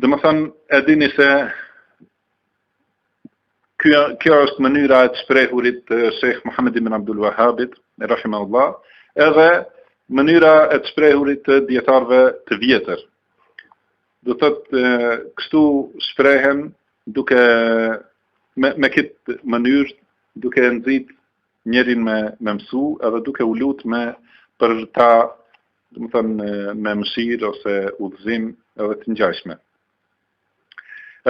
Domethënë, e dini se kjo, kjo është mënyra e të shprehurit të Shekh Muhammed ibn Abdul Wahabit, rahimehullah, edhe mënyra e të shprehurit të djetarve të vjetër. Domethënë kështu shprehen duke me, me këtë mënyrë, duke e nxit njerin me, me mësu, edhe duke u lutë me për ta domethënë me, me mëshirë ose udhëzim edhe të ngjajshme.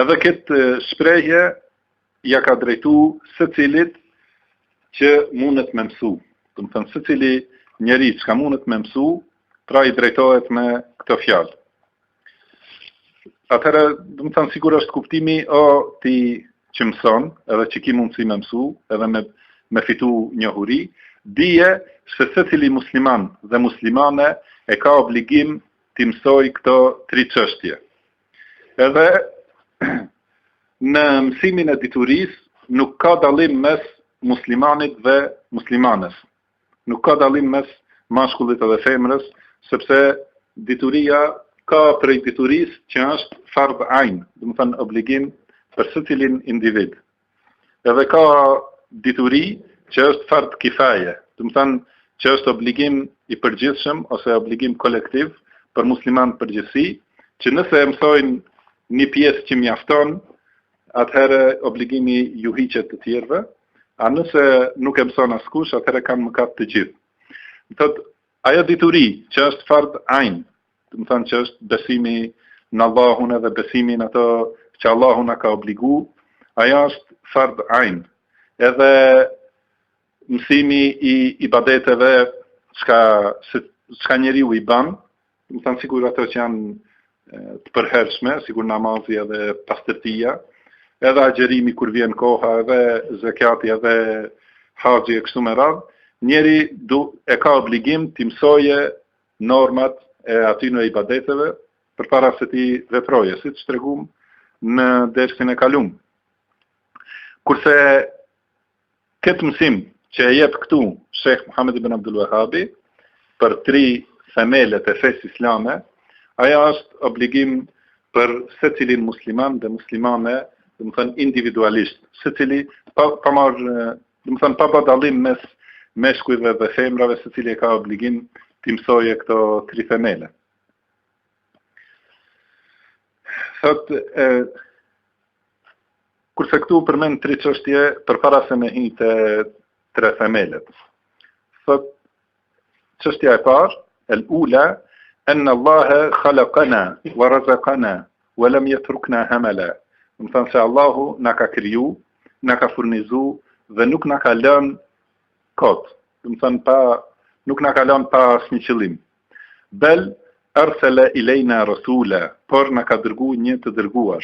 Edhe këtë shprehje ja ka drejtu secilit që mundet me mësu. Domethënë secili njeri çka mundet me mësu, pra i drejtohet me këto fjalë. Atëherë, domethënë sikur është kuptimi o ti që mëson, edhe që ki mundësi me mësu, edhe me me fitu njohuri, dije se secili musliman dhe muslimane e ka obligim t'i mësojë këto tri çështje. Edhe në mësimin e diturisë nuk ka dallim mes muslimanit dhe muslimanes. Nuk ka dallim mes mashkullit edhe femrës, sepse dituria ka prej diturisë që është fard ain, domethënë obligim për secilin individ. Edhe ka dituri që është fard kifaje, domethënë që është obligim i përgjithshëm ose obligim kolektiv për muslimanët në përgjithësi, që nëse e mësojnë një pjesë që mjafton, atëherë obligimi ju hiqet të tjerëve, a nëse nuk e mëson askush, atëherë kanë mëkat të gjithë. Domethënë, ajo dituri që është fard ajn, domethënë që është besimi në Allahun edhe besimi në ato që Allahu na ka obligu, ajo është fard ajn, edhe mësimi i ibadeteve çka, çka njeriu i ban, Domethënë sikur ato që janë të përhershme, sikur namazi edhe pastërtia, edhe agjerimi kur vjen koha, edhe zekati, edhe haxhi e kështu me radhë, njeri du, e ka obligim t'i mësojë normat e atyne ibadeteve, përpara se t'i veprojë, siç treguam në dersin e kalum. Kurse Këtë mësim që e jep këtu Shejh Muhammed ibn Abdul Wahhabi për tri themelet e fesë islame, ajo është obligim për secilin musliman dhe muslimane, domethënë individualisht, secili pa pa marr, domethënë pa ba dallim mes meshkujve dhe femrave, secili e ka obligim t'i mësojë këto tri themele. Thotë e Kurse këtu përmend tri çështje përpara se me hi te tre themelet. Thot çështja e parë, el ula an Allah khalaqana wa razaqana wa lam yatrukna hamala. Domethënë se Allahu na ka kriju, na ka furnizu dhe nuk na ka lënë kot. Domethënë pa nuk na ka lënë pa asnjë qëllim. Bel arsala ileyna rasula, por na ka dërgu një të dërguar.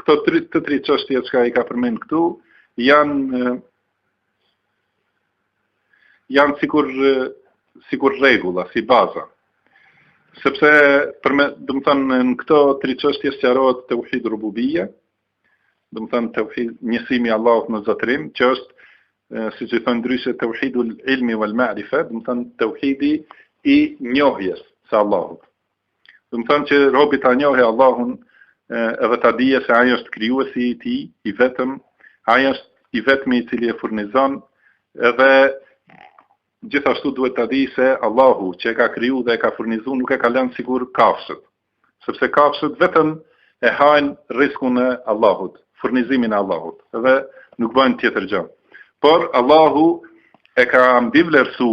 Këto tri, të tri çështje çka i ka përmend këtu, janë janë sikur sikur rregulla, si baza. Sepse për me, domethënë në këto tri çështje sqarohet tauhid rububia, domethënë tauhid njësimi i Allahut në zotrim, që është siç i thojnë ndryshe tauhidul ilmi wal ma'rifa, domethënë tauhidi i njohjes së Allahut. Domethënë që robi ta njohë Allahun edhe ta dije se ai është krijuesi i tij, i vetëm, ai është i vetmi i cili e furnizon edhe gjithashtu duhet ta dijë se Allahu që e ka kriju dhe e ka furnizu nuk e ka lënë sikur kafshët, sepse kafshët vetëm e hajnë riskun e Allahut, furnizimin e Allahut, edhe nuk bëjnë tjetër gja. Por Allahu e ka mbivlerësu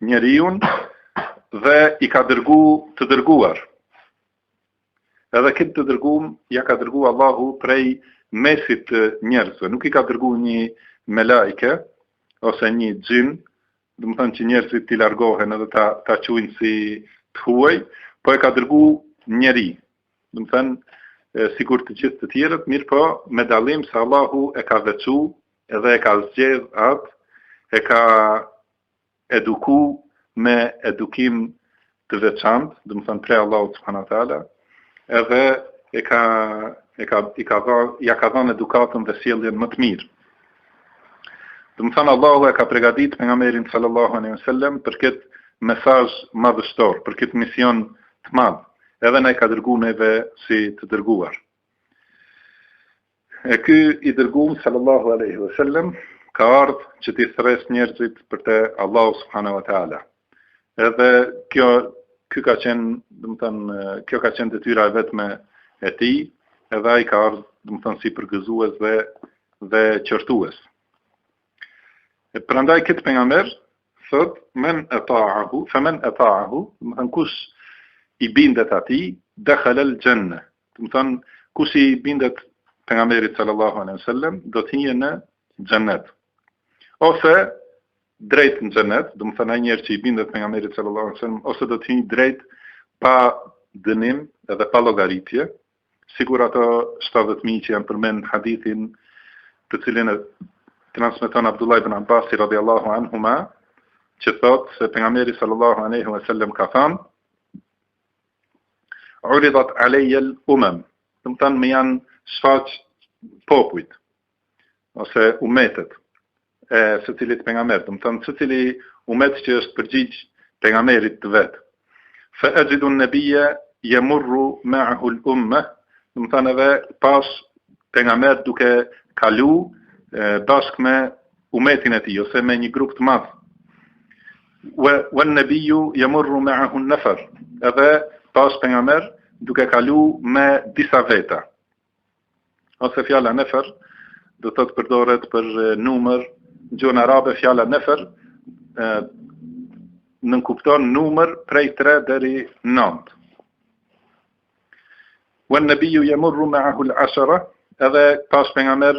njeriun dhe i ka dërgu të dërguar. Edhe këtë të dërgum, ja ka dërgu Allahu prej mesit të njerëzve. Nuk i ka dërgu një melajke, ose një xhin, domethënë që njerëzit t'i largohen edhe ta, ta qujnë si të huaj, po e ka dërgu njeri, Domethënë sikur të gjithë të tjerët, mirëpo me dallim se Allahu e ka veçu edhe e ka zgjedh atë, e ka eduku me edukim të veçantë, domethënë prej Allahut subhanahu wa taala, edhe e ka, e ka, i ka dha, ja ka dhanë edukatën dhe sjelljen më të mirë. Domethënë Allahu e ka pregatit pejgamberin sallallahu alaihi wasallam për këtë mesazh madhështor, për këtë mision të madh. Edhe na e ka dërgu neve si të dërguar. E ky i dërgum sallallahu alaihi wasallam ka ardh që t'i thrret njerëzit për te Allahu subhanahu wa taala. Edhe kjo ky ka qenë, domethënë, kjo ka qenë detyra e vetme e tij, edhe ai ka ardh, domethënë, si përgëzues dhe dhe qortues. E prandaj këtë pejgamber thot men ata'ahu, fa men ata'ahu, domethënë kush i bindet atij, dakhala al-janna. Domethënë kush i bindet pejgamberit sallallahu alaihi wasallam, do të hyjë në xhennet. Ose drejt në xhenet, domethënë ai njeri që i bindet pejgamberit sallallahu alaihi wasallam ose do të hyjë drejt pa dënim edhe pa llogaritje, sikur ato 70.000 që janë përmend në hadithin të cilin e transmeton Abdullah ibn Abbas radhiyallahu anhuma, që thotë se pejgamberi sallallahu alaihi wasallam ka thënë Uridat alayya al-umam. Domethënë më janë shfaq popujt ose umetet. e secilit pejgamber, domethënë secili umet që është përgjigj pejgamberit të vet. Fa ajidu an-nabiyya yamurru ma'ahu al-umma, domethënë edhe pashë pejgamber duke kalu bashkë me umetin e tij ose me një grup të madh. Wa wa an-nabiyyu yamurru ma'ahu an-nafar, edhe pashë pejgamber duke kalu me disa veta. ose fjala nefer do të thotë përdoret për numër në gjuhën arabe fjala nefer nënkupton numër prej 3 deri 9 wan nabiyyu yamurru ma'ahu al-ashara edhe pashë pejgamber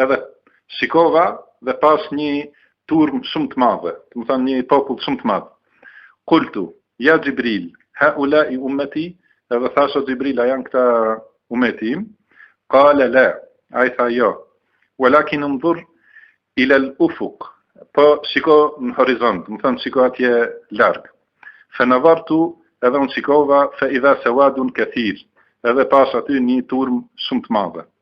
Edhe shikova dhe pashë një turmë shumë të madhe, domethënë një popull shumë të madhë. Kultu, ja Xhibril, haulai umeti, edhe thashë o Xhibril, a janë këta umeti im? Kale la, ai tha jo, walakin undhur ilal ufuk, po shiko në horizont, domethënë shiko atje larg. Fe nedhartu edhe unë shikova fe idha sewadun kethir, edhe pashë aty një turmë shumë të madhe.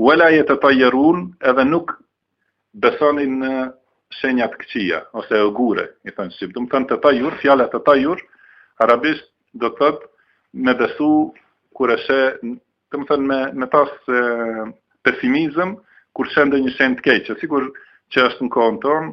Wala yatatayyarun edhe nuk besonin në shenja të këqija ose ugure, i thonë shqip. Domethënë tatayyur, fjala tatayyur arabisht do të thotë me besu kur e sheh, domethënë me me pas e, pesimizëm kur sheh ndonjë shenjë të keqe, sikur që është në kohën tonë,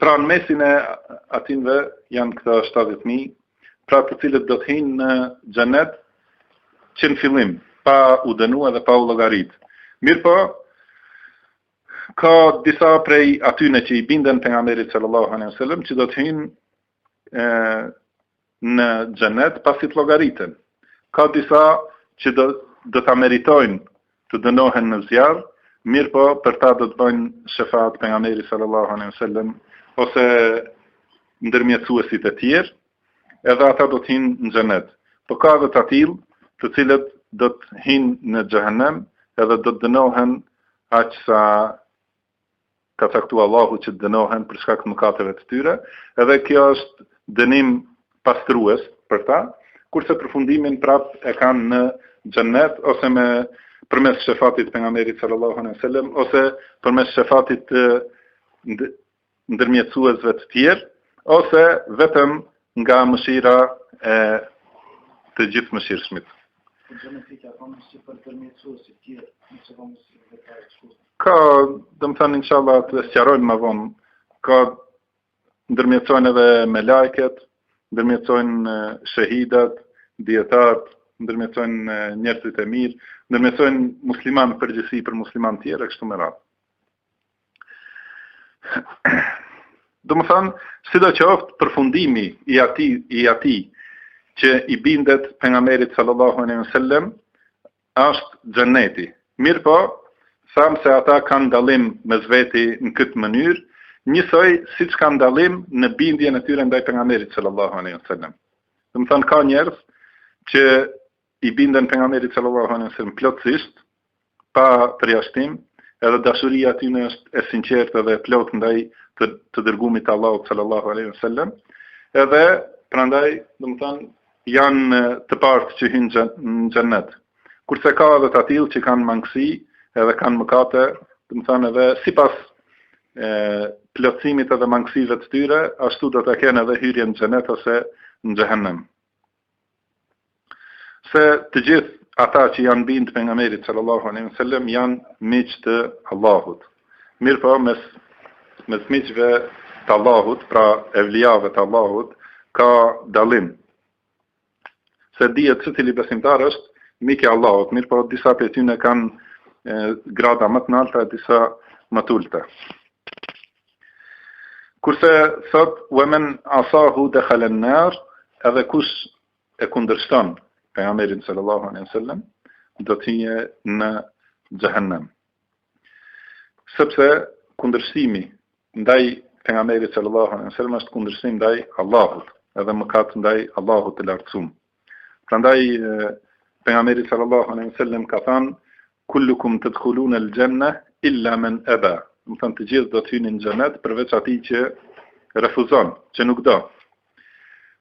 Pra në mesin e atynve janë këta 70.000, pra të cilët do të hinë në xhenet që në fillim, pa u dënu edhe pa u llogarit. Mirëpo, ka disa prej atyne që i binden pejgamberit sallallahu alaihi wasallam, që do të hinë në xhenet pasi të llogariten. Ka disa që do do ta meritojnë të dënohen në zjarr, mirëpo për ta do të bëjnë shefaat pejgamberi sallallahu alejhi ve sellem ose ndërmjetësuesit e tjerë, edhe ata do të hinë në xhenet. Po ka edhe të tillë, të cilët do të hinë në xhehenem, edhe do të dënohen aq sa ka caktuar Allahu që të dënohen për shkak të mëkateve të tyre, edhe kjo është dënim pastrues për ta, kurse përfundimin prap e kanë në xhennet ose përmes shefatit të pejgamberit sallallahu alejhi dhe sellem ose përmes shefatit të ndërmjetësuesve të tjerë ose vetëm nga mëshira e të Gjithëmëshirshmit. Ka, domethënë inshallah të sqarojmë më vonë. Ka ndërmjetësojnë edhe melajket, ndërmjetësojnë shehidat, dijetarët, ndërmjetësojnë njerëzit e mirë, ndërmjetësojnë muslimanë përgjithësisht për muslimanë të tjerë kështu me radhë. Domethënë, sidoqoftë përfundimi i atij, i atij që i bindet pejgamberit sallallahu alejhi ve sellem, Është xheneti. Mirëpo, thamë se ata kanë dallim mes veti në këtë mënyrë, njësoj siç kanë dallim në bindjen e tyre ndaj Pejgamberit sallallahu alejhi ve sellem. Domethënë ka njerëz që i binden Pejgamberit sallallahu alejhi ve sellem plotësisht, pa përjashtim, edhe dashuria e tyre është e sinqertë dhe e plotë ndaj të, të dërguamit të Allahut sallallahu alejhi ve sellem. Edhe prandaj, domethënë Janë të parët që hyjnë në xhennet. Kurse ka edhe të atillë që kanë mangësi edhe kanë mëkate, domethënë edhe sipas e, plotësimit edhe mangësive të tyre, ashtu do ta kenë edhe hyrjen në xhennet ose në xhehenem. Se të gjithë ata që i janë bindë pejgamberit sallallahu alaihi sallam janë miq të Allahut. Mirëpo mes mes miqve të Allahut, pra evlijave të Allahut, ka dallim. Se dihet që çdo besimtar është mik i Allahut, mirëpo disa prej tyre kanë grada më të nalta e disa më të ulta. Kurse thotë wa men asahu dakhala an-nar, edhe kush e kundërshton pejgamberin sallallahu alaihi wasallam, do të jetë në xhehenem. Sepse kundërshtimi ndaj pejgamberit sallallahu alaihi wasallam është kundërshtim ndaj Allahut, edhe mëkat ndaj Allahut të lartësuar. Prandaj pejgamberi sallallahu alaihi wasallam ka thënë kullukum tadkhulun al-janna illa man aba. Domethënë të gjithë do të hyni në xhenet përveç atij që refuzon, që nuk do.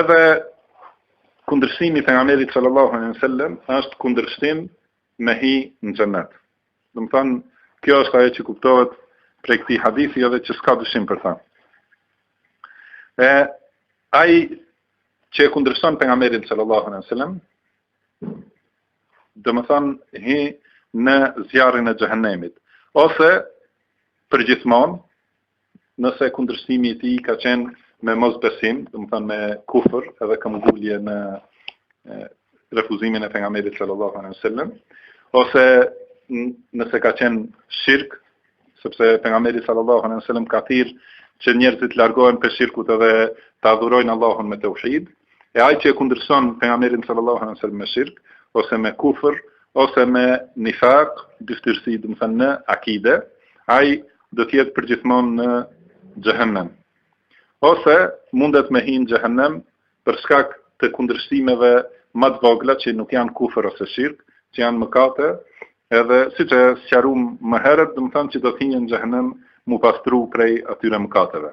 Edhe kundërshtimi i pejgamberit sallallahu alejhi dhe sellem është kundërshtim me hi në xhenet. Domethënë, kjo është ajo që kuptohet prej këtij hadithi edhe që s'ka dyshim për ta. E ai që e kundërshton pejgamberin sallallahu alejhi dhe sellem, domethënë hi në zjarrin e xhehenemit ose përgjithmonë Nëse kundërshtimi i tij ka qenë me mosbesim, domethënë me kufër edhe këmbëngulje në refuzimin e pejgamberit sallallahu alaihi wasallam, ose nëse ka qenë shirk, sepse pejgamberi sallallahu alaihi wasallam ka thirr që njerëzit të largohen prej shirkut edhe të adhurojnë Allahun me teuhid, e ai që e kundërshton pejgamberin sallallahu alaihi wasallam me shirk ose me kufër ose me nifak, dyfytyrësi, domethënë në akide, ai do të jetë përgjithmonë në xhehenem. Ose mundet me hi në xhehenem për shkak të kundërshtimeve ma të vogla që nuk janë kufër ose shirk, që janë mëkate, edhe siç e sqarum më herët, domethënë që do të hinë në xhehenem m'u pastru prej atyre mëkateve.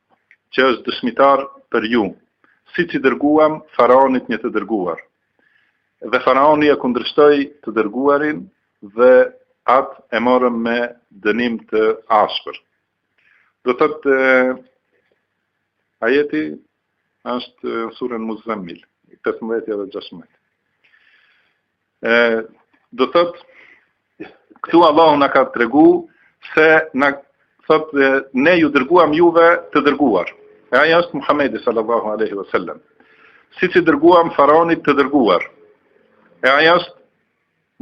që është dëshmitar për ju, siç i dërguam Faraonit një të dërguar. Dhe Faraoni e kundërshtoi të dërguarin dhe atë e morëm me dënim të ashpër. Do thotë ajeti është në surën Muzemmil, 15 dhe 16. E, do thotë, këtu Allahu na ka tregu se na thotë ne ju dërguam juve të dërguar. E ai është Muhamedi sallallahu alaihi wasallam. Siç i dërguam faraonit të dërguar. E ai është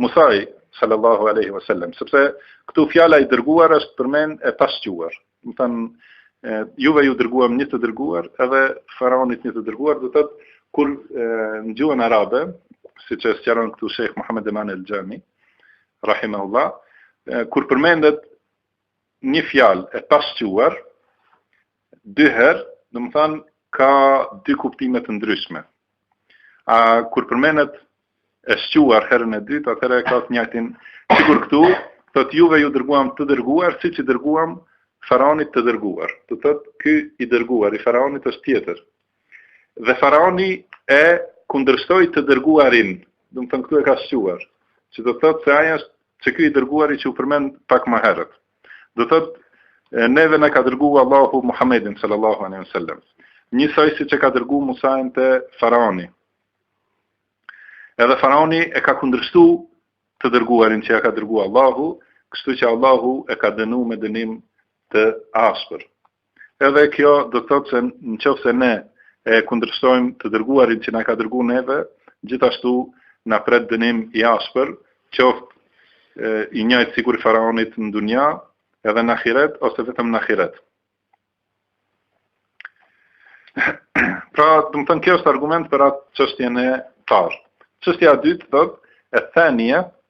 Musai sallallahu alaihi wasallam, sepse këtu fjala i dërguar është përmend e pashquar. Domethënë, juve ju dërguam një të dërguar, edhe faraonit një të dërguar, do thotë, kur e, në gjuhën arabe, siç e sqaron këtu Shejh Muhamed Eman El Xhami, rahimehullah, e, kur përmendet një fjalë e pashquar, dy herë, domethënë, ka dy kuptime të ndryshme. A kur përmendet e shquar herën e dytë, atëherë e ka të njëjtin sikur këtu, thotë juve ju dërguam të dërguar, siç i dërguam faraonit të dërguar. Do thotë ky i dërguar i faraonit është tjetër. Dhe faraoni e kundërshtoi të dërguarin, domethënë këtu e ka shquar, që do thotë se ai është që ky i dërguari që u përmend pak më herët. Do thotë neve na ka dërgu Allahu Muhammedin sallallahu alaihi wasallam. Njësoj siç e ka dërgu Musain te faraoni. Edhe faraoni e ka kundërshtu të dërguarin që ia ka dërgu Allahu, kështu që Allahu e ka dënu me dënim të ashpër. Edhe kjo do të thotë se në qoftë se ne e kundërshtojmë të dërguarin që na ka dërgu neve, gjithashtu na pret dënim i ashpër, qoftë i njajtë sikur i faraonit në dunja, edhe në ahiret ose vetëm në ahiret. pra, domethënë kjo është argument për atë çështjen e parë. Çështja e dytë thotë e thënia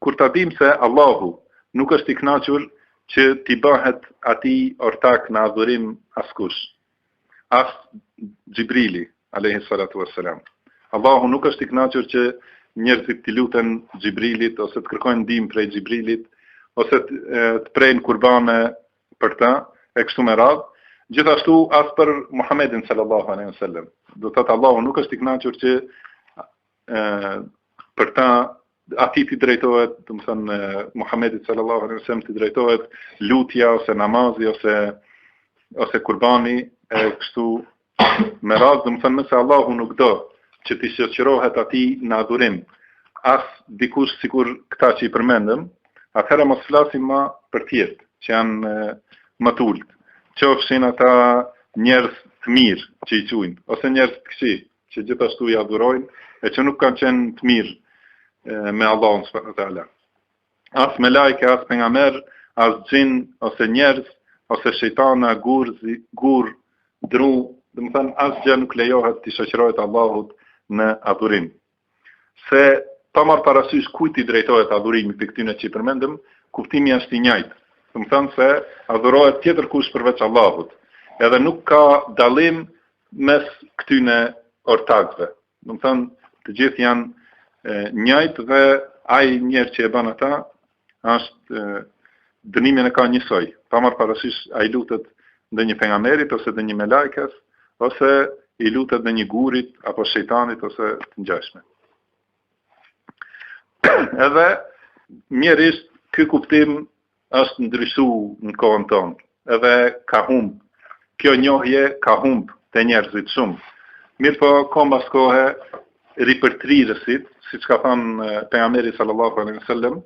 Kur ta dimë se Allahu nuk është i kënaqur që t'i bëhet Atij ortak në adhurim askush, as Xhibrili, alejhi salatu ue selam. Allahu nuk është i kënaqur që njerëzit t'i luten Xhibrilit ose të kërkojnë ndihmë prej Xhibrilit ose të prejnë kurbane për të e kështu me radhë. Gjithashtu as për Muhammedin sallallahu alejhi wasallam. Do të thotë Allahu nuk është i kënaqur që për ta atij t'i drejtohet, domethënë, Muhammedit sallallahu alaihi wasallam t'i drejtohet lutja ose namazi ose ose kurbani e kështu me radhë, domethënë, nëse Allahu nuk do që t'i shoqërohet Atij në adhurim, as dikush sikur këta që i përmendëm, atëherë mos flasim ma për tjerët, që janë ma të ultë. Qofshin ata njerëz të mirë që i quajnë ose njerëz të këqij, që gjithashtu i adhurojnë e që nuk kanë qenë të mirë me Allahun subhanahu wa taala. As melajke, as pejgamerë, as xhin, ose njerëz, ose shejtana, gur, gur, dru, domethënë, asgjë nuk lejohet t'i shoqërohet Allahut në adhurim. Se pa marrë parasysh kujt i drejtohet adhurimi prej këtyne që i përmendëm, kuptimi është i njajtë. Domethënë se adhurohet tjetërkush përveç Allahut. Edhe nuk ka dallim mes këtyne ortakëve. Domethënë, të gjithë janë njajtë dhe ai njeri që e ban ata është dënimin e ka njësoj. Pa marrë parasysh a i lutet ndonjë pejgamberit ose ndonjë melajkes ose i lutet ndonjë gurit apo shejtanit ose të ngjashme. Edhe mjerisht ky kuptim është ndryshu në kohën tonë, edhe ka humb, kjo njohje ka humb te njerëzit shumë, mirëpo kohë mbas kohe ripërtrirësit, siç ka thanë pejgamberi sallallahu alaihi wasallam,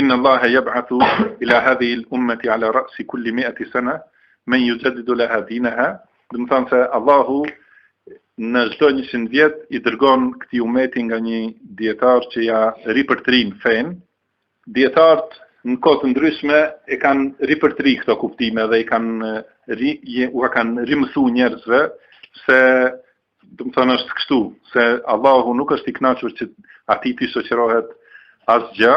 Inna Allaha yab'athu ila hadhihi al-ummati ala ra'si kulli mi'ati sana men yujaddidu laha dinaha, domethanë se Allahu në çdo 100 vjet i dërgon këtij umeti nga një dietar që ia ripërtrin fenë, Dijetarët në kohë të ndryshme i kanë ripërtri këto kuptime dhe i kanë ri, u kanë rimësu njerëzve se domethënë është kështu, se Allahu nuk është i kënaqur që atij t'i shoqërohet asgjë,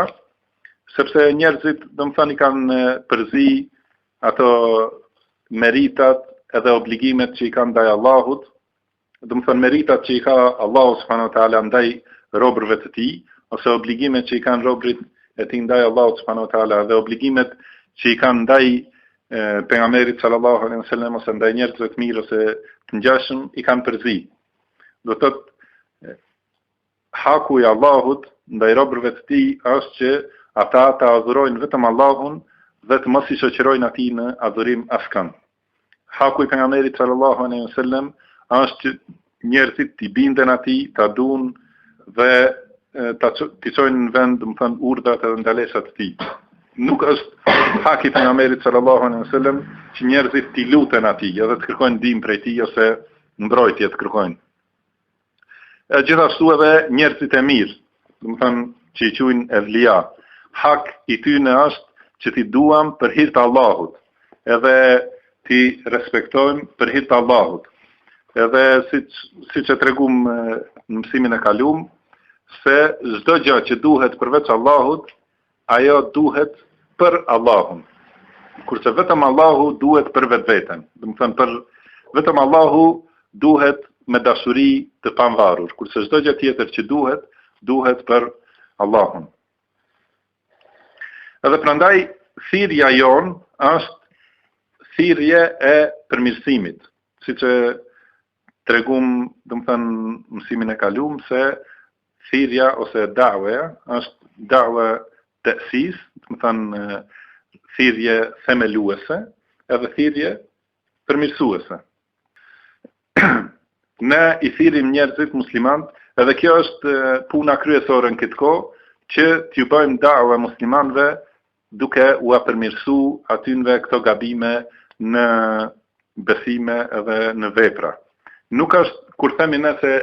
sepse njerëzit domethënë i kanë përzi ato meritat edhe obligimet që i kanë ndaj Allahut, domethënë meritat që i ka Allahu subhanahu wa taala ndaj robërve të tij ose obligimet që i kanë robrit e tij ndaj Allahu subhanahu wa taala dhe obligimet që i kanë ndaj pejgamberit sallallahu alaihi wasallam ose ndaj njerëzve të mirë ose të ngjashëm i kanë përzi. Do të thotë Haku i Allahut ndaj robërve të Tij është që ata ta adhurojnë vetëm Allahun dhe të mos i shoqërojnë Atij në adhurim askan. Haku i Pejgamberit sallallahu alejhi ve sellem është që njerëzit t'i binden Atij, ta dunë dhe ta t'i çojnë në vend, domethënë, urdhrat dhe ndalesat të Tij. Nuk është hak i Pejgamberit sallallahu alejhi ve sellem që njerëzit t'i luten Atij, edhe të kërkojnë ndihmë prej Tij ose mbrojtje të kërkojnë. E gjithashtu edhe njerëzit e mirë, domethënë që i quajnë evlia, hak i tyne është që t'i duam për hir të Allahut, edhe t'i respektojmë për hir të Allahut. Edhe siç siç e tregum në mësimin e kalum, se çdo gjë që duhet përveç Allahut Ajo duhet për Allahun. Kurse vetëm Allahu duhet për vetveten. Domethënë për vetëm Allahu duhet me dashuri të pavarur, kurse çdo gjë tjetër që duhet, duhet për Allahun. Edhe prandaj thirrja jonë është thirrje e përmirësimit, siç e tregum, domethënë mësimin e kalum se thirrja ose da'waja është da'wa ta'sis, domethënë thirrje themeluese, edhe thirrje përmirësuese. ne i thirrim njerëzit muslimanët, edhe kjo është puna kryesore në këtë kohë, që t'ju bëjmë da'wa muslimanëve duke ua përmirësu atynve këto gabime në besime edhe në vepra. Nuk është, kur themi ne se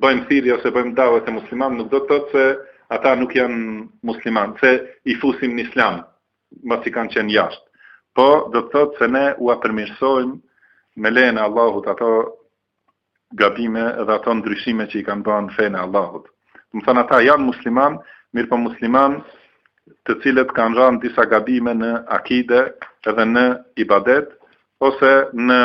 bëjmë thirrje ose bëjmë dave te muslimanët, nuk do të thotë se ata nuk janë musliman, se i fusim në islam, masi kanë qenë jashtë, po do të thotë se ne ua përmirësojmë me lejen e Allahut ato gabime edhe ato ndryshime që i kanë bërë në fenë e Allahut. Domethënë ata janë musliman, mirëpo musliman të cilët kanë rënë disa gabime në akide edhe në ibadet ose në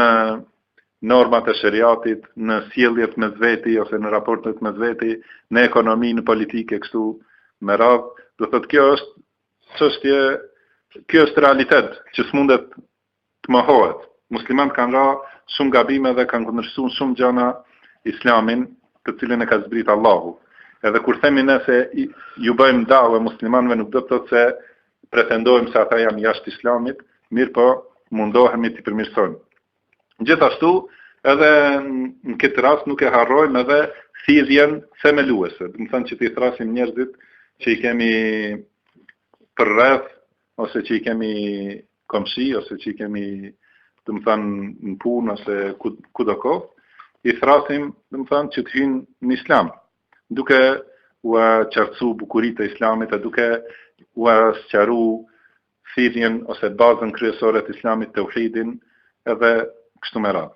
normat e sheriatit, në sjelljet mes veti ose në raportet mes veti, në ekonomi, në politikë kështu me radhë. Do thotë kjo është çështje, kjo është realitet që s'mundet Të mohohet. Muslimanët kanë ra shumë gabime dhe kanë kundërshtu shumë gjana Islamin të cilin e ka zbrit Allahu. Edhe kur themi ne se ju bëjmë dave muslimanëve nuk do të thotë se pretendojmë se ata janë jashtë Islamit, mirëpo mundohemi t'i përmirësojmë. Gjithashtu edhe në këtë rast nuk e harrojmë edhe thirrjen themeluese, domethënë që t'i thrrasim njerëzit që i kemi përreth ose që i kemi komshi, ose që i kemi domethënë në punë, ose ku, kudo kofshin, i thrrasim domethënë që të hyjnë në islam, duke ua qartësu bukuritë e islamit, e duke ua sqaru thirrjen ose bazën kryesore të islamit teuhidin, edhe kështu me radhë.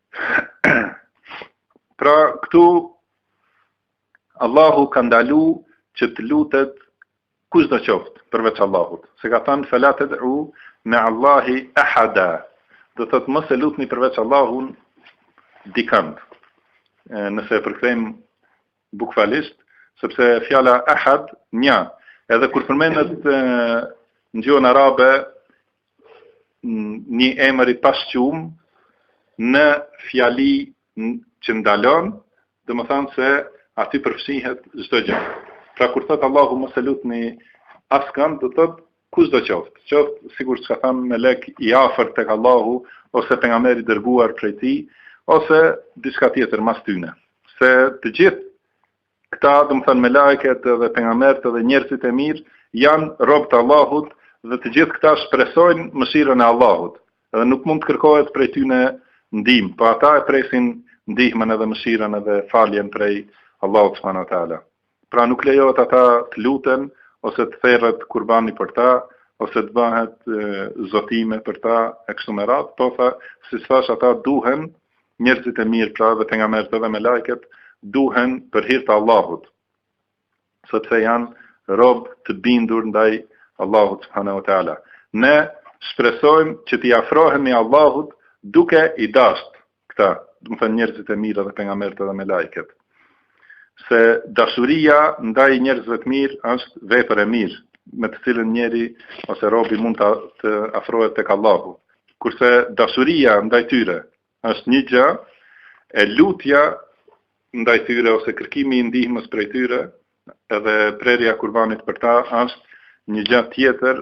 pra këtu Allahu ka ndalu që të lutet kushdo qoftë përveç Allahut. Se ka thënë fela ted'u meallahi ehada. Do thotë mos e lutni përveç Allahun dikënd. Nëse e përkthejmë Bukvalisht, sepse fjala Ahad, një, edhe kur përmendet në gjuhën arabe një emër i pashqum në fjali që ndalon, domethanë se aty përfshihet çdo gjë. Pra kur thotë Allahu mos e lutni askënd, do thotë Kushdo qoftë, qoftë sikur ç'ka thanë melek i afërt tek Allahu ose pejgamber i dërguar prej Tij, ose diçka tjetër mas tyne. Se të gjithë këta, domethënë melajket dhe pejgamberët dhe njerëzit e mirë, janë rob të Allahut dhe të gjithë këta shpresojnë mëshirën e Allahut dhe nuk mund të kërkohet prej tyne ndihmë, po ata e presin ndihmën edhe mëshirën edhe faljen prej Allahut subhanahu wa taala. Pra nuk lejohet ata të luten ose të theret kurbani për ta, ose të bëhet zotime për ta e kështu me radhë, po tha, si thash ata duhen njerëzit e mirë pra dhe pejgamberët edhe melajket duhen për hir të Allahut. Sepse janë rob të bindur ndaj Allahut subhanahu wa taala. Ne shpresojmë që t'i afrohemi Allahut duke i dashtë, këta, domethënë njerëzit e mirë dhe pejgamberët edhe melaiket. Se dashuria ndaj njerëzve të mirë është vepër e mirë, me të cilën njeri ose robi mund të, të afrohet tek Allahu. Kurse dashuria ndaj tyre është një gjë, e lutja ndaj tyre ose kërkimi i ndihmës prej tyre, edhe prerja kurbanit për ta është një gjë tjetër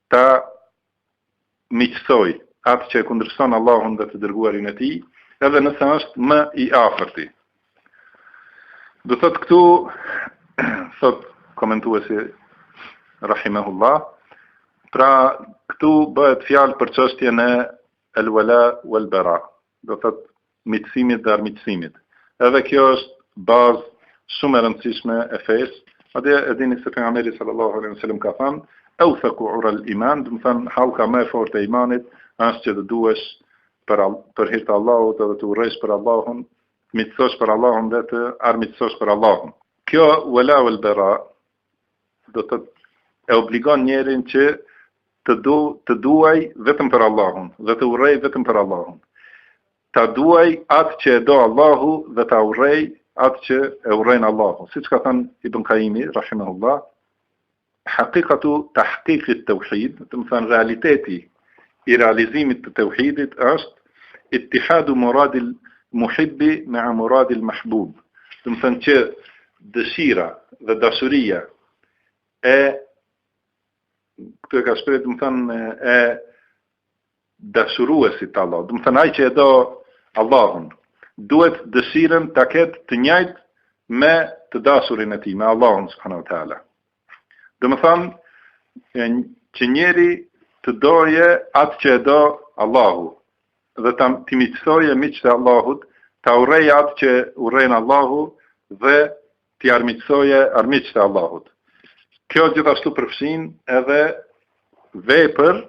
ta miqësojë atë që e kundërshton Allahun dhe të dërguarin e tij, edhe nëse është më i afërti. Do të thotë këtu thot komentuesi rahimahullah, pra këtu bëhet fjalë për çështjen e el-wala wal-bara, do të thotë miqësimit dhe armiqësimit. Edhe kjo është bazë shumë e rëndësishme e fesë. Madje e dini se pejgamberi sallallahu alejhi wasallam ka thënë, "Awthaqu ural iman", domethënë hallka më e fortë e imanit është që të duash për për hir të Allahut dhe të urresh për Allahun, të miqësosh për Allahun dhe të armiqësosh për Allahun. Kjo wala wal bara, Do të thotë e obligon njerin që të du, të duaj vetëm për Allahun dhe të urrej vetëm për Allahun. Ta duaj atë që e do Allahu dhe ta urrej atë që e urren Allahu. Siç ka thënë Ibn Kaimi, rahimahullah, hakikatu tahqiqit tauhid, domethënë realiteti i realizimit të teuhidit është ittihadu muradil muhibbi me muradil mahbub. Domethënë që dëshira dhe dashuria e këtë ka shpreh domethënë e dashuruesit të Allah. Domethënë ai që e do Allahun duhet dëshirën ta ketë të njëjtë me të dashurin e tij, me Allahun subhanahu wa taala. Domethënë, që njeri të doje atë që e do Allahu, dhe të t'i miqësoje miqët e Allahut, ta urreje atë që urren Allahu, dhe t'i armiqësoje armiqët e Allahut. Kjo gjithashtu përfshin edhe Vepër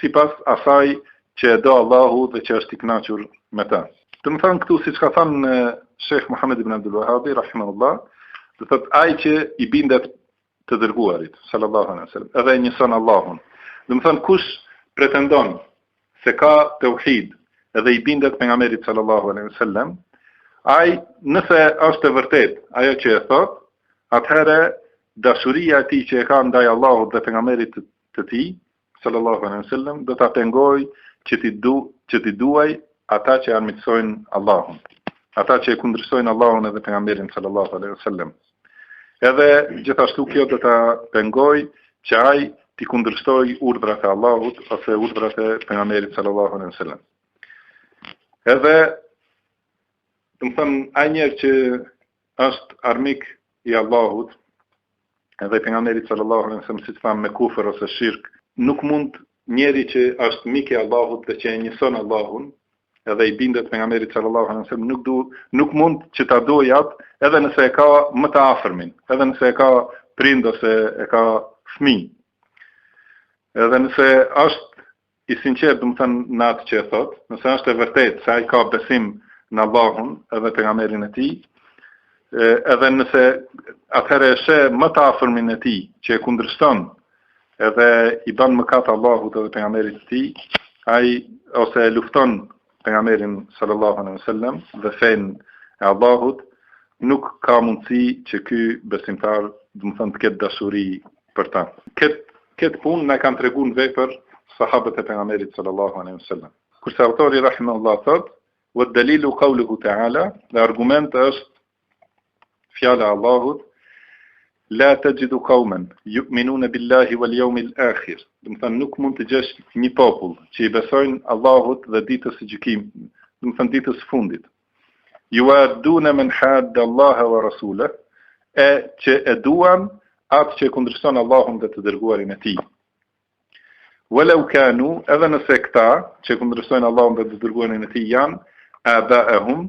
sipas asaj që e do Allahu dhe që është i kënaqur me të. Domethënë këtu siç ka thënë Shejh Muhammed ibn Abdul Wahhab, rahimahullah, do të thotë ai që i bindet të dërguarit, sallallahu alaihi wasallam, edhe e njëson Allahun. Domethënë kush pretendon se ka teuhid edhe i bindet pejgamberit sallallahu alejhi ve sellem, ai nëse është e vërtet ajo që e thot, atëherë dashuria e tij që e ka ndaj Allahut dhe pejgamberit të tij sallallahu alejhi ve sellem do ta pengojë që t'i du që t'i duaj ata që e armiqësojnë Allahun, ata që e kundërshtojnë Allahun edhe pejgamberin sallallahu alejhi ve sellem. Edhe gjithashtu kjo do ta pengoj që ai t'i kundërshtoj urdhrat e Allahut ose urdhrat e pejgamberit sallallahu alaihi wasallam. Edhe domethënë ai njeri që është armik i Allahut edhe pejgamberit sallallahu alaihi wasallam siç thamë me kufër ose shirk, nuk mund njeri që është mik i Allahut dhe që e njëson Allahun, edhe i bindet pejgamberit sallallahu alaihi wasallam nuk nuk mund që ta dojë atë edhe nëse e ka më të afërmin, edhe nëse e ka prind ose e ka fëmijë. Edhe nëse është i sinqert, domethënë në atë që e thot, nëse është e vërtetë se ai ka besim në Allahun edhe pejgamberin e tij, edhe nëse atëherë e sheh më të afërmin e tij që e kundërshton edhe i ban mëkat Allahut edhe pejgamberit të tij, ai ose e lufton pejgamberin sallallahu alaihi wasallam dhe fenë e Allahut, nuk ka mundësi që ky besimtar, domethënë të ketë dashuri për ta. Këtë këtë punë na e kanë tregu në vepër sahabët e pejgamberit sallallahu alaihi wasallam. Kurse autori rahimahullahu thot, "Wa dalilu qawluhu ta'ala", dhe argument është Fjala e Allahut La tajidu qauman yu'minuna billahi wal yawmil akhir. Domethënë nuk mund të gjesh një popull që i besojnë Allahut dhe ditës së gjykimit, domethënë ditës së fundit. Yuwadduna man hadda Allah wa rasulahu, e që e duan atë që kundërshton Allahun dhe të dërguarin e tij. Walau kanu, edhe nëse këta që kundërshtojnë Allahun dhe të dërguarin e tij janë aba'ahum,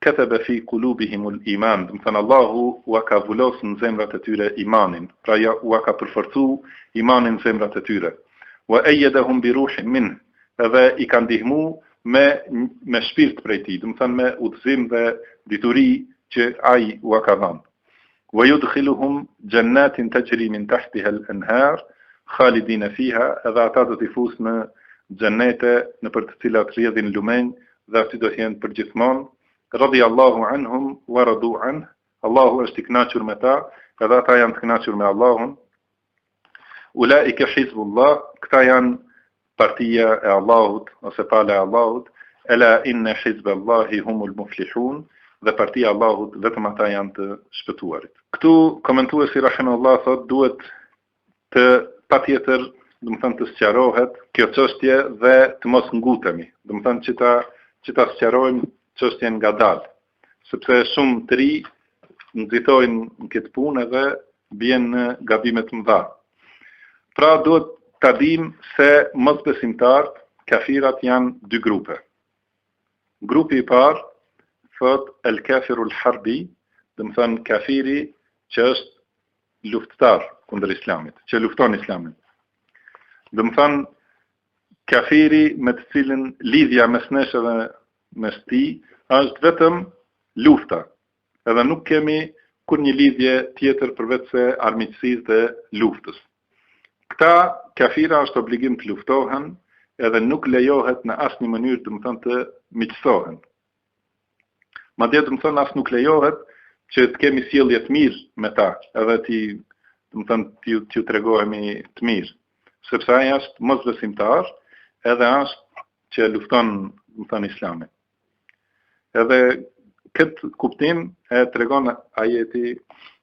Ketebe fi kulubihimul iman, domethënë Allahu ua ka vulosë në zemrat e tyre imanin, pra ia ua ka përforcu imanin në zemrat e tyre, wa eyyedahum bi ruhin minh, edhe i ka ndihmu me me shpirt prej Tij, domethënë me udhëzim dhe dituri që Ai ua ka dhanë. Wa yudkhiluhum jannatin tajri min tahtiha al anhar khalidina fiha edhe ata do t'i fusë në xhenete nëpër të cilat rrjedhin lumenj dhe aty do të jenë përgjithmonë Radhiya Allahu anhum wa radu anh Allahu është i kënaqur me ta edhe ata janë të kënaqur me Allahun Ulaike hizbullah, këta janë partia e Allahut ose pala e Allahut, ela inna hizballahi humul muflihun, dhe partia e Allahut vetëm ata janë të shpëtuarit. Këtu komentuesi rahimahullah thotë duhet të patjetër, domethënë të sqarohet kjo çështje dhe të mos ngutemi. Domethënë që ta që ta sqarojmë çështjen ngadalë. sepse shumë të rinj nxitojnë në këtë punë dhe bien në gabime të mëdha. Pra duhet ta dimë se mosbesimtarët, kafirat janë dy grupe. Grupi i parë, thotë el kafiru el harbi, domethënë kafiri që është luftëtar kundër islamit, që lufton islamin. Domethënë, Kafiri me të cilin lidhja mes nesh edhe mes tij është vetëm lufta, edhe nuk kemi kurrnjë lidhje tjetër përveçse armiqësisë dhe luftës. Këta kafira është obligim të luftohen edhe nuk lejohet në asnjë mënyrë domethënë të miqësohen. Madje domethënë as nuk lejohet që të kemi sjellje të mirë me ta, edhe domethënë t'ju tregohemi të mirë, sepse ai është mosbesimtar, edhe është që e lufton, domethënë Islamin. Edhe këtë kuptim e tregon ajeti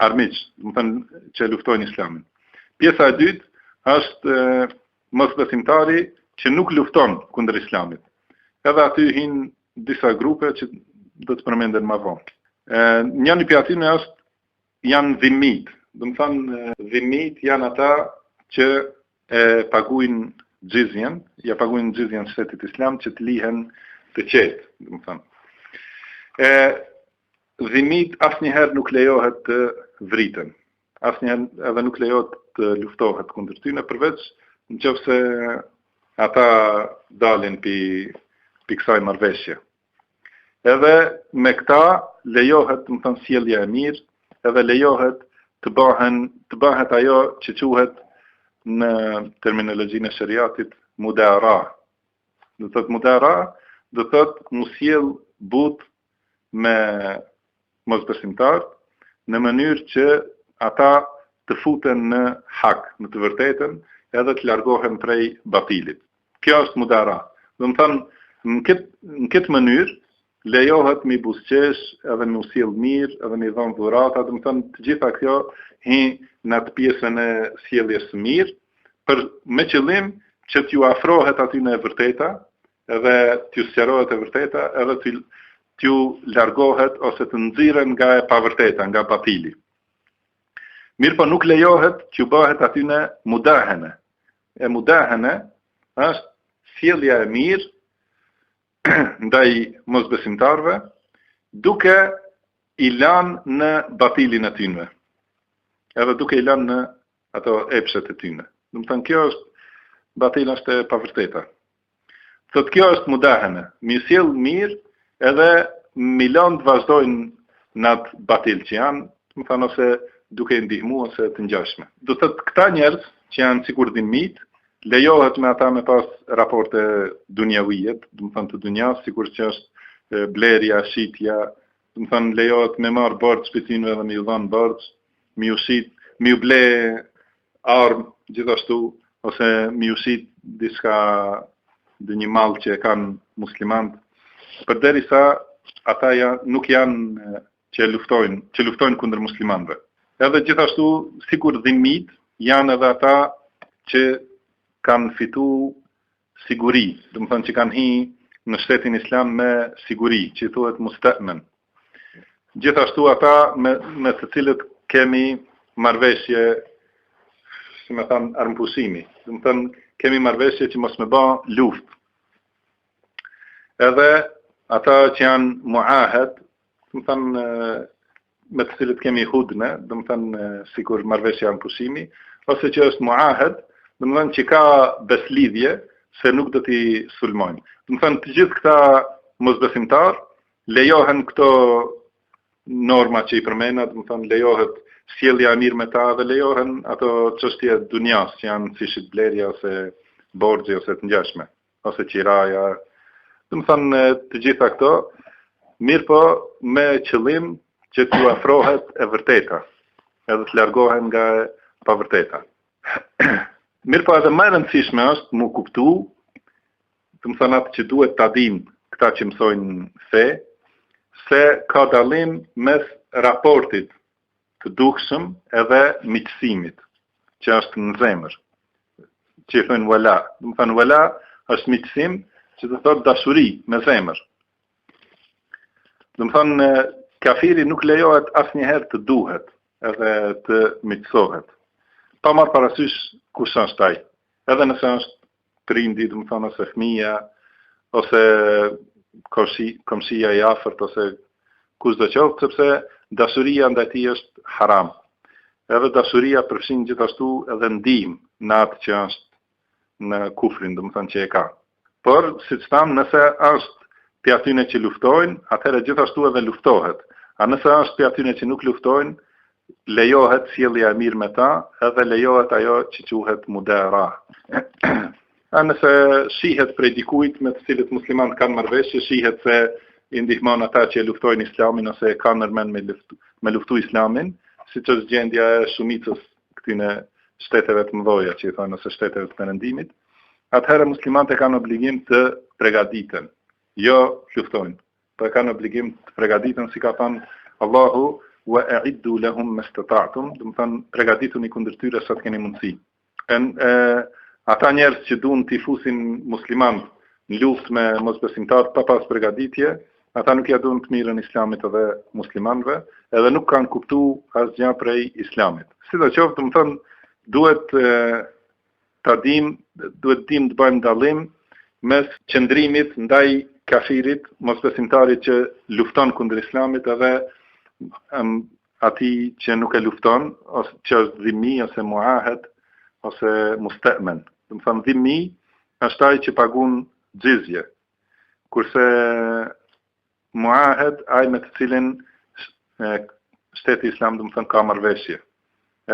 armiq, domethënë që luftojnë Islamin. Pjesa e dytë është mosbesimtari që nuk lufton kundër Islamit. Edhe aty hijnë disa grupe që do të përmenden më vonë. Një pi atyne është janë dhimit, domethënë dhimit janë ata që e pagujnë xhizjen, ia pagujnë xhizjen shtetit islam që të lihen të qetë, domethënë. E, Dhimit asnjëherë nuk lejohet të vriten. Asnjëherë edhe nuk lejohet të luftohet kundër tyne përveç në qoftë se ata dalin pi pi kësaj marrëveshje. Edhe me këta lejohet, domethënë sjellja e mirë, edhe lejohet të bëhen të bëhet ajo që quhet në terminologjinë e sheriatit mudara. Do thotë mudara, do thotë m'u sjell butë me mosbesimtarët në mënyrë që ata të futen në hak, në të vërtetën, edhe të largohen prej batilit. Kjo është mudara. Domethënë, në këtë, në këtë mënyrë, lejohet m'i buzëqesh edhe m'iu sjell mirë, edhe m'i dhënë dhurata, domethënë, të gjitha kjo hi në atë pjesën e sjelljes së mirë, për me qëllim që t'ju afrohet atyne e vërteta, edhe t'ju sqarohet e vërteta, edhe t'ju largohet ose të nxirren nga e pavërteta, nga batili. Mirëpo nuk lejohet t'ju bëhet atyne mudahene. E mudahene është sjellja e mirë ndaj mosbesimtarëve, duke i lanë në batilin e tyne, edhe duke i lanë në ato epshet e tyne. Domethënë, kjo është batil, është e pavërteta. Thotë kjo është mudahene, m'i sjell mirë edhe me i lënë të vazhdojnë në atë batil që janë, domethënë ose duke i ndihmu ose të ngjashme. Do të thotë këta njerëz që janë sikur dhimit, lejohet me ata me pas raporte dunjavijet, domethënë të dunjas, sikur që është blerja, shitja, domethënë lejohet me marr borxh prej tyneve dhe me ju dhënë borxh, me ju shit, me ju ble armë gjithashtu ose me ju shit diçka ndonjë mall që e kanë muslimant, përderisa ata ja, nuk janë që luftojnë, që luftojnë kundër muslimanve. Edhe gjithashtu, sikur dhimit, janë edhe ata që kanë fitu siguri, domethënë që kanë hi në shtetin islam me siguri, që i thuhet muste'men. Gjithashtu ata me me të cilët kemi marrëveshje si me thënë armëpushimi. Domethënë kemi marrëveshje që mos me ba luftë. Edhe ata që janë muahed, Domethënë, me të cilët kemi hudne, domethënë, sikur marrëveshje armëpushimi, ose që është muahed, domethënë që ka beslidhje, se nuk do t'i sulmojmë. Domethënë, të gjithë këta mosbesimtar, lejohen këto norma që i përmena, domethënë, lejohet sjellja e mirë me ta dhe lejohen ato çështje dunjas që janë si shitblerja ose borxhi ose të ngjashme. ose qiraja, domethënë të gjitha këto, mirëpo me qëllim që t'u afrohet e vërteta, edhe të largohen nga e pavërteta. Mirëpo edhe më e rëndësishme është m'u kuptu, domethënë atë që duhet ta dinë këta që mësojnë fe, se ka dallim mes raportit të dukshëm edhe miqësimit që është në zemër. që i thonë vela. Domethënë vela është miqësim që do të thotë dashuri me zemër. Domethënë kafiri nuk lejohet asnjëherë të duhet edhe të miqësohet. Pa marrë parasysh kush është ai. Edhe nëse është prindi, domethënë ose fëmija, ose komshia i afërt, ose kushdo qoftë, sepse dashuria ndaj tij është haram. Edhe dashuria përfshin gjithashtu edhe ndihmë në atë që është në kufrin, domethënë që e ka. Por, siç thamë, nëse është prej atyre që luftojnë, atëherë gjithashtu edhe luftohet. A nëse është prej atyre që nuk luftojnë, lejohet sjellja e mirë me ta, edhe lejohet ajo që quhet mudara. A nëse shihet prej dikujt me të cilët muslimanët kanë marrëveshje, shihet se i ndihmon ata që e luftojnë islamin ose e kanë nërmen me luftu, me luftu islamin, siç është gjendja e shumicës këtyre shteteve të mëdha që i thonë ose shteteve të perëndimit, atëherë muslimanët e kanë obligim të pregaditen, jo luftojnë, po e kanë obligim të pregaditen si ka thënë Allahu wa a'iddu lahum mastata'tum, domethënë pregadituni kundër tyre sa të keni mundësi. Ë ata njerëz që duan t'i fusin musliman në luftë me mosbesimtarët pa pas pregaditje, ata nuk ja duan të mirën Islamit dhe muslimanëve, edhe nuk kanë kuptu asgjë prej Islamit. Sidoqoftë, domethënë duhet ta dim, duhet dim të bëjmë dallim mes qëndrimit ndaj kafirit, mosbesimtarit që lufton kundër islamit edhe um, Atij që nuk e lufton, ose që është dhimmi ose mu'ahed, ose muste'men. Domethënë dhimmi është ai që pagun xhizje. Kurse mu'ahed ai me të cilin shteti islam domethënë ka marrëveshje.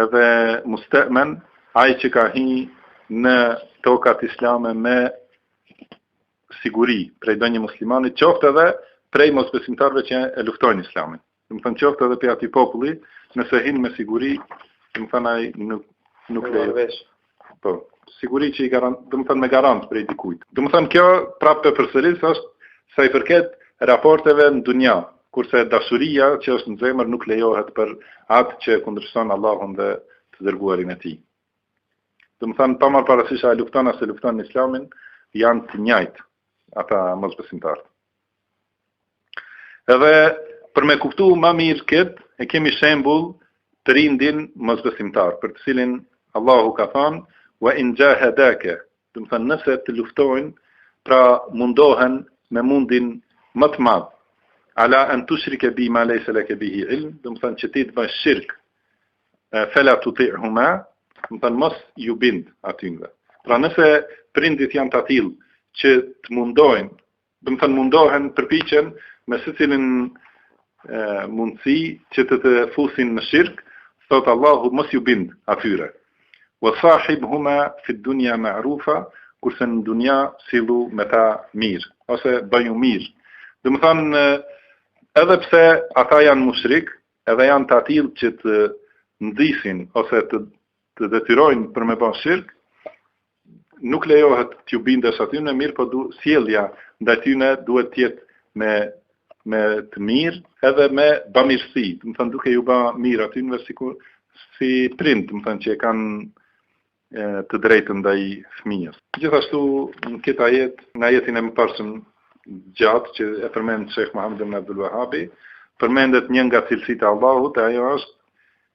Edhe muste'men ai që ka hi në tokat islame me siguri prej ndonjë muslimani, qoftë edhe prej mosbesimtarëve që e luftojnë islamin. Domethënë qoftë edhe prej atij populli, nëse hin me siguri, domethënë ai nuk nuk lejohet. Po, siguri që i garant, domethënë me garant prej dikujt. Domethënë kjo prapë po përsëris është sa i përket raporteve në dunja, kurse dashuria që është në zemër nuk lejohet për atë që kundërshton Allahun dhe të dërguarin e tij. Domethënë pa marr parasysh a e lufton a s'e lufton Islamin, janë të njëjtë ata mosbesimtarë. Edhe për me kuptu më mirë këtë, e kemi shembul prindin mosbesimtar, për të cilin Allahu ka thonë, wa in jahadaka, domethënë nëse të luftojnë, pra mundohen me mundin më të madh. Ala an tushrike bi ma laysa laka bihi ilm, domethënë që ti të bësh shirk, fela tuti'huma, domethënë mos ju bind atyve. Pra nëse prindit janë të atillë që të mundojnë Domethënë mundohen, përpiqen me secilën mundësi që të të fusin në shirk, thotë Allahu mos ju bind atyre. Wa sahibhuma fi dunya ma'rufa, kurse në dunja sillu me ta mirë ose bëju mirë. Domethënë edhe pse ata janë mushrik, edhe janë të atillë që të ndisin ose të të detyrojnë për me ba shirk, nuk lejohet t'ju bindesh atyne, mirëpo du, sjellja ndaj tyne duhet t'jetë me, me të mirë edhe me bamirësi, domethënë duke ju ba mirë atyneve si, ku, si prind, domethënë që e kanë të drejtën ndaj fëmijës. Gjithashtu në këtë ajet, në ajetin e mëparshëm gjatë që e përmend Sheikh Muhammed ibn Abdul Wahhabi, përmendet një nga cilësitë e Allahut, e ajo është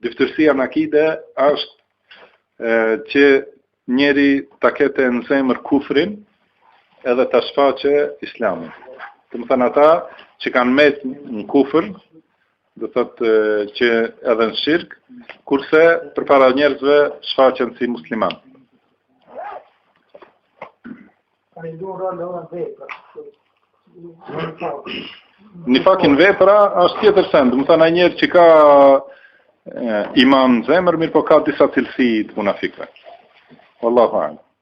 Dyfytyrësia në akide është që njeri ta kete në zemër kufrin edhe ta shfaqe islamin. Domethënë ata që kanë met në kufër, do thotë që edhe në shirk, kurse përpara njerëzve shfaqen si musliman. Ai do rol në vepër. Nifaki n'vepra është tjetër send, domethënë ai njeri që ka iman në zemër, mirëpo ka disa cilësi të munafikëve. Wallahu a'lam.